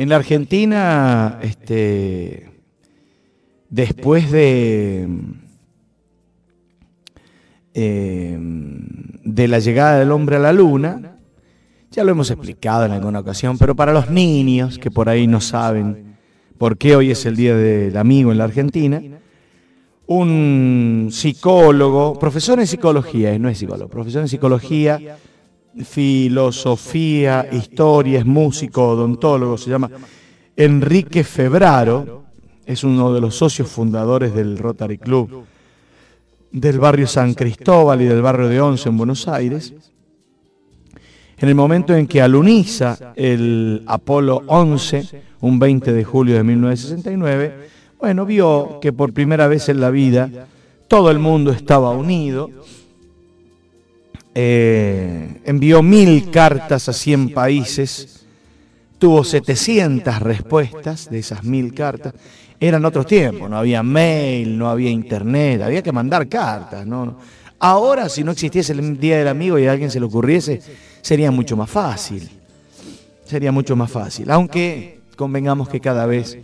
En la Argentina, este, después de, eh, de la llegada del hombre a la luna, ya lo hemos explicado en alguna ocasión, pero para los niños que por ahí no saben por qué hoy es el Día del Amigo en la Argentina, un psicólogo, profesor en psicología, no es psicólogo, profesor en psicología, filosofía, historia, es músico, odontólogo, se llama Enrique Febraro, es uno de los socios fundadores del Rotary Club del barrio San Cristóbal y del barrio de Once en Buenos Aires. En el momento en que aluniza el Apolo 11, un 20 de julio de 1969, bueno, vio que por primera vez en la vida todo el mundo estaba unido. Eh, envió mil cartas a 100 países, tuvo 700 respuestas de esas mil cartas. Eran otros tiempos, no había mail, no había internet, había que mandar cartas. Ahora, si no existiese el Día del Amigo y a alguien se le ocurriese, sería mucho más fácil. Sería mucho más fácil. Aunque convengamos que cada vez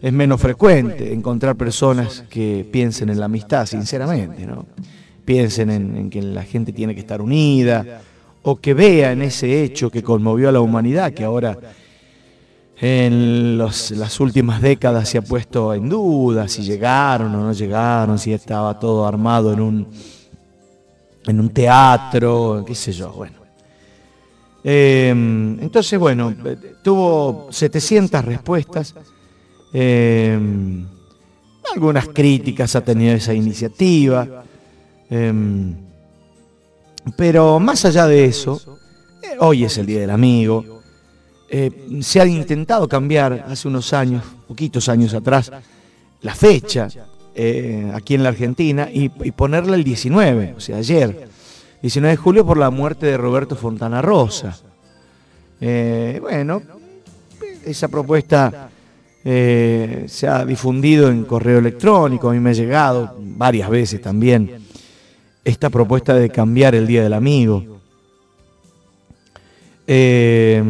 es menos frecuente encontrar personas que piensen en la amistad, sinceramente. Piensen en, que la gente tiene que estar unida, o que vean ese hecho que conmovió a la humanidad, que ahora en las últimas décadas se ha puesto en duda si llegaron o no llegaron, si estaba todo armado en un, en un teatro, qué sé yo, bueno. Eh, entonces, bueno, tuvo 700 respuestas Em, algunas críticas ha tenido esa iniciativa. Em, pero más allá de eso, eh, hoy es el Día del Amigo. Eh, se ha intentado cambiar hace unos años, poquitos años atrás, la fecha eh, aquí en la Argentina y, y, ponerla el 19, o sea, ayer, 19 de julio por la muerte de Roberto Fontana Rosa. bueno, esa propuesta se ha difundido en correo electrónico, a mí me ha llegado varias veces también esta propuesta de cambiar el Día del Amigo. Eh,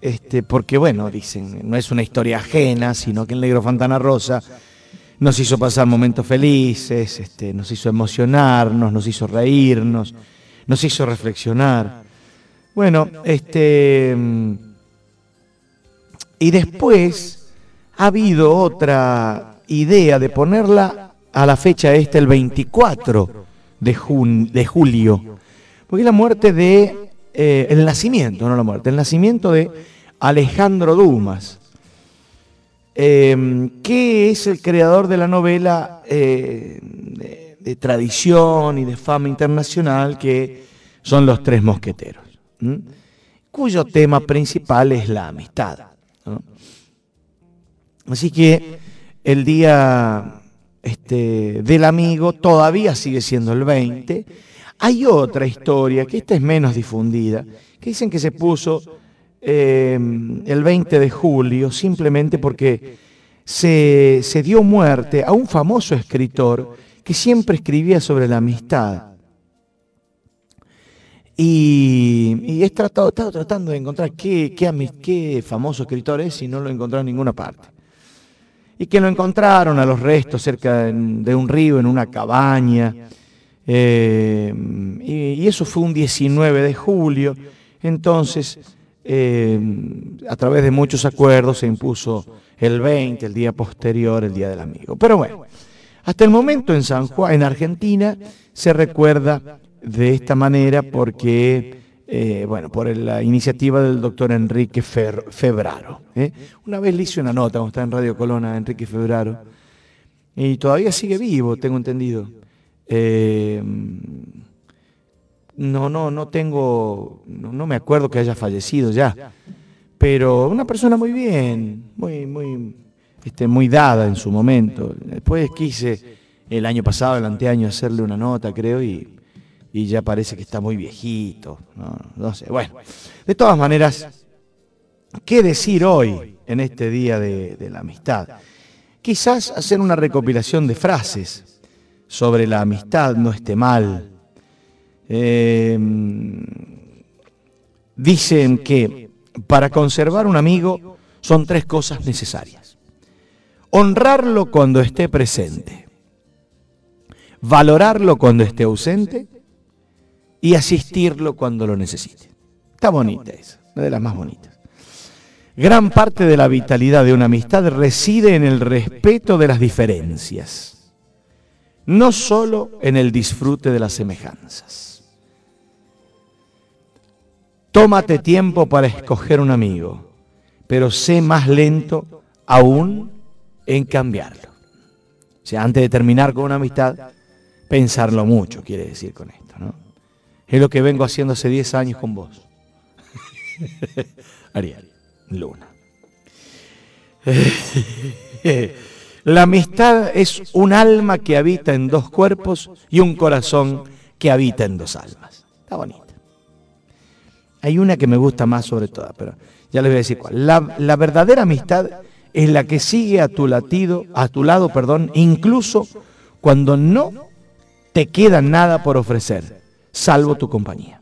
este, porque bueno, dicen, no es una historia ajena, sino que el negro Fantana Rosa nos hizo pasar momentos felices, este, nos hizo emocionarnos, nos hizo reírnos, nos hizo reflexionar. Bueno, este y después ha habido otra idea de ponerla a la fecha esta, el 24 de, de julio, porque es la muerte de, eh, el nacimiento, no la muerte, el nacimiento de Alejandro Dumas, em, que es el creador de la novela eh, de, tradición y de fama internacional que son Los Tres Mosqueteros, cuyo tema principal es la amistad. Así que el día este, del amigo todavía sigue siendo el 20. Hay otra historia, que esta es menos difundida, que dicen que se puso eh, el 20 de julio simplemente porque se, se dio muerte a un famoso escritor que siempre escribía sobre la amistad. Y, he tratado, estado tratando de encontrar qué, qué, qué famoso escritor es y no lo he encontrado en ninguna parte. Y que lo encontraron a los restos cerca de un río, en una cabaña. Eh, y, eso fue un 19 de julio. Entonces, eh, a través de muchos acuerdos se impuso el 20, el día posterior, el Día del Amigo. Pero bueno, hasta el momento en San Juan, en Argentina, se recuerda de esta manera porque, eh, bueno, por la iniciativa del doctor Enrique Febraro. ¿eh? Una vez le hice una nota, cuando está en Radio Colona, Enrique Febraro, y todavía sigue vivo, tengo entendido. Eh, no, no, no tengo, no, me acuerdo que haya fallecido ya, pero una persona muy bien, muy, muy, este, muy dada en su momento. Después quise el año pasado, el anteaño, hacerle una nota, creo, y y ya parece que está muy viejito. No, sé. Bueno, de todas maneras, ¿qué decir hoy en este día de, la amistad? Quizás hacer una recopilación de frases sobre la amistad no esté mal. Em, dicen que para conservar un amigo son tres cosas necesarias. Honrarlo cuando esté presente, valorarlo cuando esté ausente y asistirlo cuando lo necesite. Está bonita esa, una de las más bonitas. Gran parte de la vitalidad de una amistad reside en el respeto de las diferencias, no solo en el disfrute de las semejanzas. Tómate tiempo para escoger un amigo, pero sé más lento aún en cambiarlo. O sea, antes de terminar con una amistad, pensarlo mucho, quiere decir con esto, ¿no? Es lo que vengo haciendo hace 10 años con vos. Ariel. Luna. La amistad es un alma que habita en dos cuerpos y un corazón que habita en dos almas. Está bonita. Hay una que me gusta más sobre todas, pero ya les voy a decir cuál. La, la, verdadera amistad es la que sigue a tu latido, a tu lado, perdón, incluso cuando no te queda nada por ofrecer, salvo tu compañía.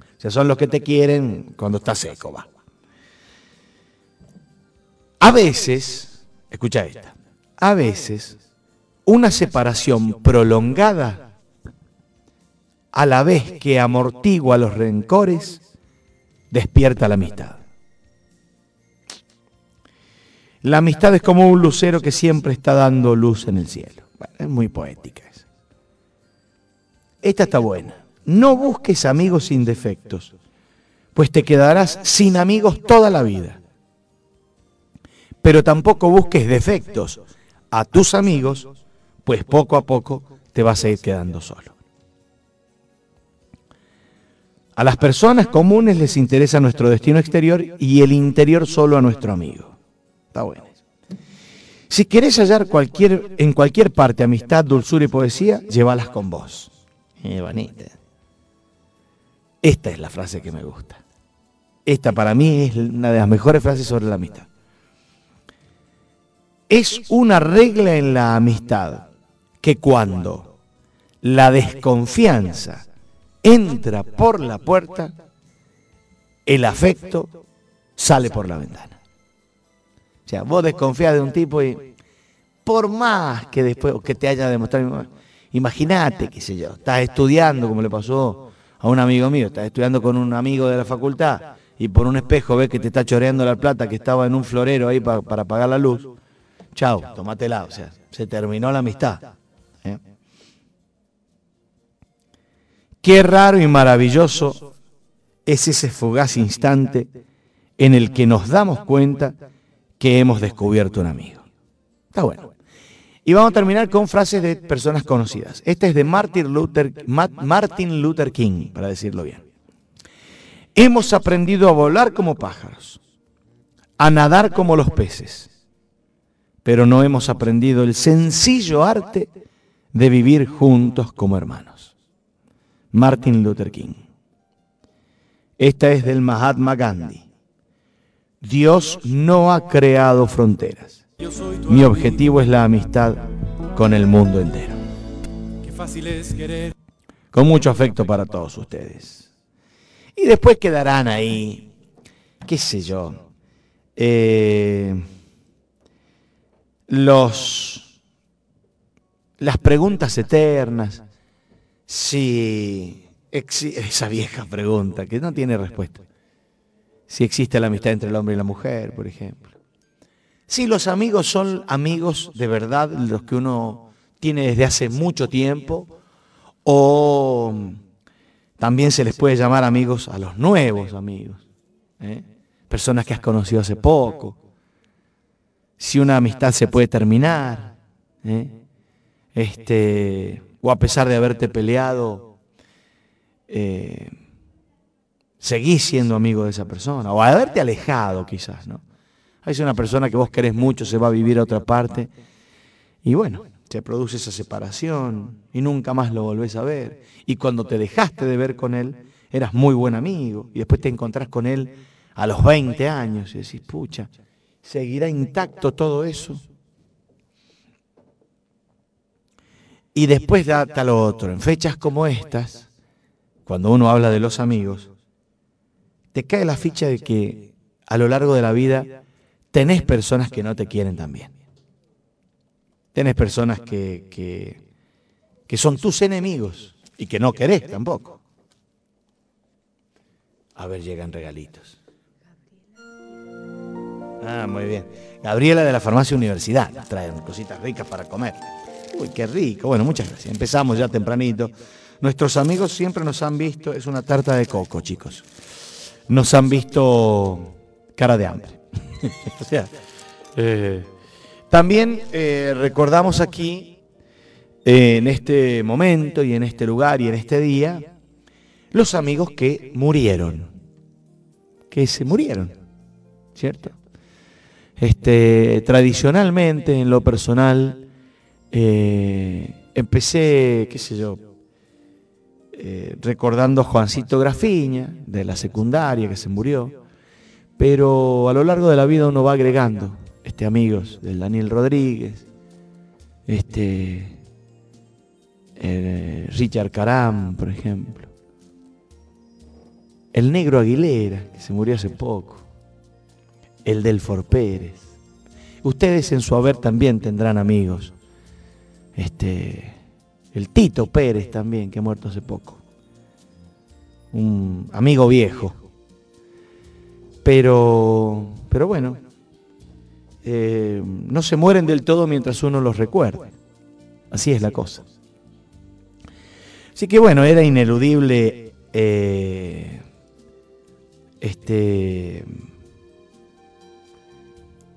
O sea, son los que te quieren cuando estás seco, va. A veces, escucha esta, a veces una separación prolongada a la vez que amortigua los rencores, despierta la amistad. La amistad es como un lucero que siempre está dando luz en el cielo. Bueno, es muy poética esa. Esta está buena. No busques amigos sin defectos, pues te quedarás sin amigos toda la vida pero tampoco busques defectos a tus amigos, pues poco a poco te vas a ir quedando solo. A las personas comunes les interesa nuestro destino exterior y el interior solo a nuestro amigo. Está bueno. Si querés hallar cualquier, en cualquier parte amistad, dulzura y poesía, llévalas con vos. Esta es la frase que me gusta. Esta para mí es una de las mejores frases sobre la amistad es una regla en la amistad que cuando la desconfianza entra por la puerta, el afecto sale por la ventana. O sea, vos desconfías de un tipo y por más que después que te haya demostrado, imagínate, qué sé yo, estás estudiando, como le pasó a un amigo mío, estás estudiando con un amigo de la facultad y por un espejo ves que te está choreando la plata que estaba en un florero ahí para, para apagar la luz Chao, tómatela. O sea, se terminó la amistad. ¿eh? Qué raro y maravilloso es ese fugaz instante en el que nos damos cuenta que hemos descubierto un amigo. Está bueno. Y vamos a terminar con frases de personas conocidas. Esta es de Martin Luther, King, para decirlo bien. Hemos aprendido a volar como pájaros, a nadar como los peces pero no hemos aprendido el sencillo arte de vivir juntos como hermanos. Martin Luther King. Esta es del Mahatma Gandhi. Dios no ha creado fronteras. Mi objetivo es la amistad con el mundo entero. Con mucho afecto para todos ustedes. Y después quedarán ahí, qué sé yo, eh, los, las preguntas eternas, si esa vieja pregunta que no tiene respuesta, si existe la amistad entre el hombre y la mujer, por ejemplo. Si los amigos son amigos de verdad, los que uno tiene desde hace mucho tiempo, o también se les puede llamar amigos a los nuevos amigos, ¿eh? personas que has conocido hace poco, si una amistad se puede terminar, ¿eh? este, o a pesar de haberte peleado, eh, seguís siendo amigo de esa persona, o haberte alejado quizás, ¿no? Hay una persona que vos querés mucho, se va a vivir a otra parte, y bueno, se produce esa separación y nunca más lo volvés a ver. Y cuando te dejaste de ver con él, eras muy buen amigo, y después te encontrás con él a los 20 años y decís, pucha, ¿Seguirá intacto todo eso? Y después data lo otro. En fechas como estas, cuando uno habla de los amigos, te cae la ficha de que a lo largo de la vida tenés personas que no te quieren también. Tenés personas que, que, son tus enemigos y que no querés tampoco. A ver, llegan regalitos. Ah, muy bien. Gabriela de la Farmacia Universidad nos trae cositas ricas para comer. Uy, qué rico. Bueno, muchas gracias. Empezamos ya tempranito. Nuestros amigos siempre nos han visto, es una tarta de coco, chicos. Nos han visto cara de hambre. eh, también eh, recordamos aquí, eh, en este momento y en este lugar y en este día, los amigos que murieron, que se murieron, ¿cierto? Este, tradicionalmente, en lo personal, empecé, qué sé yo, recordando a Juancito Grafiña, de la secundaria, que se murió, pero a lo largo de la vida uno va agregando este, amigos del Daniel Rodríguez, este, eh, Richard Caram, por ejemplo, el negro Aguilera, que se murió hace poco, el Delfor Pérez. Ustedes en su haber también tendrán amigos. Este, el Tito Pérez también, que ha muerto hace poco. Un amigo viejo. Pero, pero bueno, eh, no se mueren del todo mientras uno los recuerda. Así es la cosa. Así que bueno, era ineludible eh, este,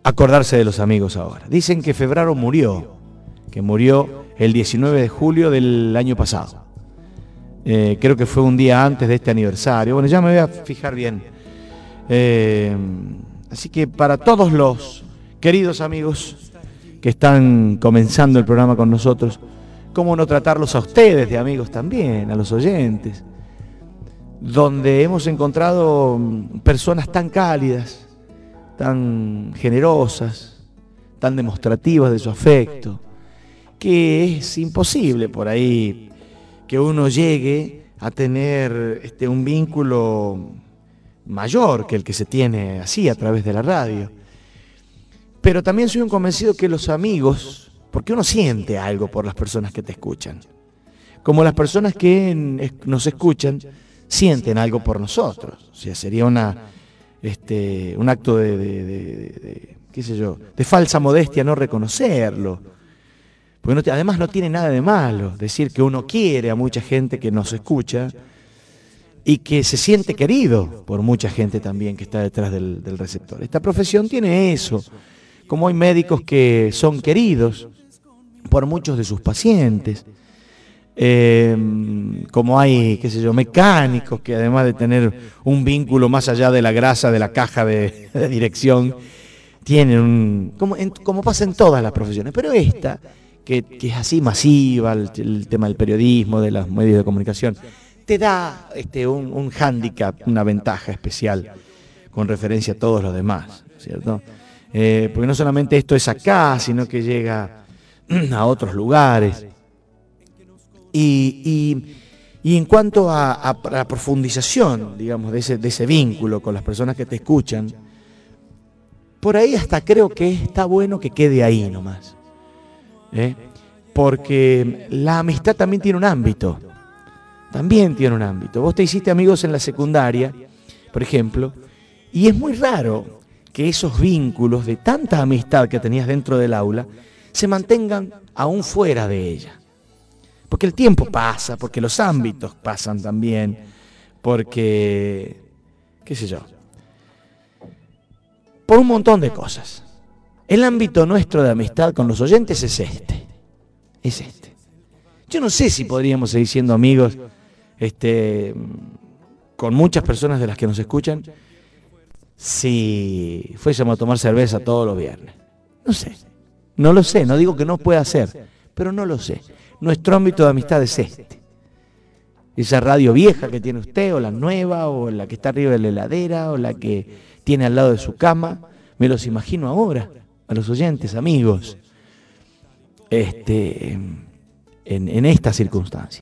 acordarse de los amigos ahora. Dicen que Febraro murió, que murió el 19 de julio del año pasado. Eh, creo que fue un día antes de este aniversario. Bueno, ya me voy a fijar bien. Así que para todos los queridos amigos que están comenzando el programa con nosotros, cómo no tratarlos a ustedes de amigos también, a los oyentes, donde hemos encontrado personas tan cálidas, tan generosas, tan demostrativas de su afecto, que es imposible por ahí que uno llegue a tener este, un vínculo mayor que el que se tiene así a través de la radio. Pero también soy un convencido que los amigos, porque uno siente algo por las personas que te escuchan, como las personas que nos escuchan sienten algo por nosotros. O sea, sería una, este, un acto de, qué sé yo, de falsa modestia no reconocerlo. Porque además no tiene nada de malo decir que uno quiere a mucha gente que nos escucha y que se siente querido por mucha gente también que está detrás del, del receptor. Esta profesión tiene eso como hay médicos que son queridos por muchos de sus pacientes, eh, como hay, qué sé yo, mecánicos que además de tener un vínculo más allá de la grasa de la caja de, dirección, tienen un, como, pasa en todas las profesiones, pero esta, que, es así masiva, el, tema del periodismo, de los medios de comunicación, te da este, un, un hándicap, una ventaja especial con referencia a todos los demás, ¿cierto? Eh, porque no solamente esto es acá, sino que llega a otros lugares. Y, en cuanto a, la profundización, digamos, de ese, de ese vínculo con las personas que te escuchan, por ahí hasta creo que está bueno que quede ahí nomás. ¿eh? Porque la amistad también tiene un ámbito. También tiene un ámbito. Vos te hiciste amigos en la secundaria, por ejemplo, y es muy raro que esos vínculos de tanta amistad que tenías dentro del aula se mantengan aún fuera de ella. Porque el tiempo pasa, porque los ámbitos pasan también, porque, qué sé yo, por un montón de cosas. El ámbito nuestro de amistad con los oyentes es este, es este. Yo no sé si podríamos seguir siendo amigos este, con muchas personas de las que nos escuchan, si fuésemos a tomar cerveza todos los viernes. No sé, no lo sé, no digo que no pueda ser, pero no lo sé. Nuestro ámbito de amistad es este. Esa radio vieja que tiene usted, o la nueva, o la que está arriba de la heladera, o la que tiene al lado de su cama, me los imagino ahora, a los oyentes, amigos, este, en, en esta circunstancia.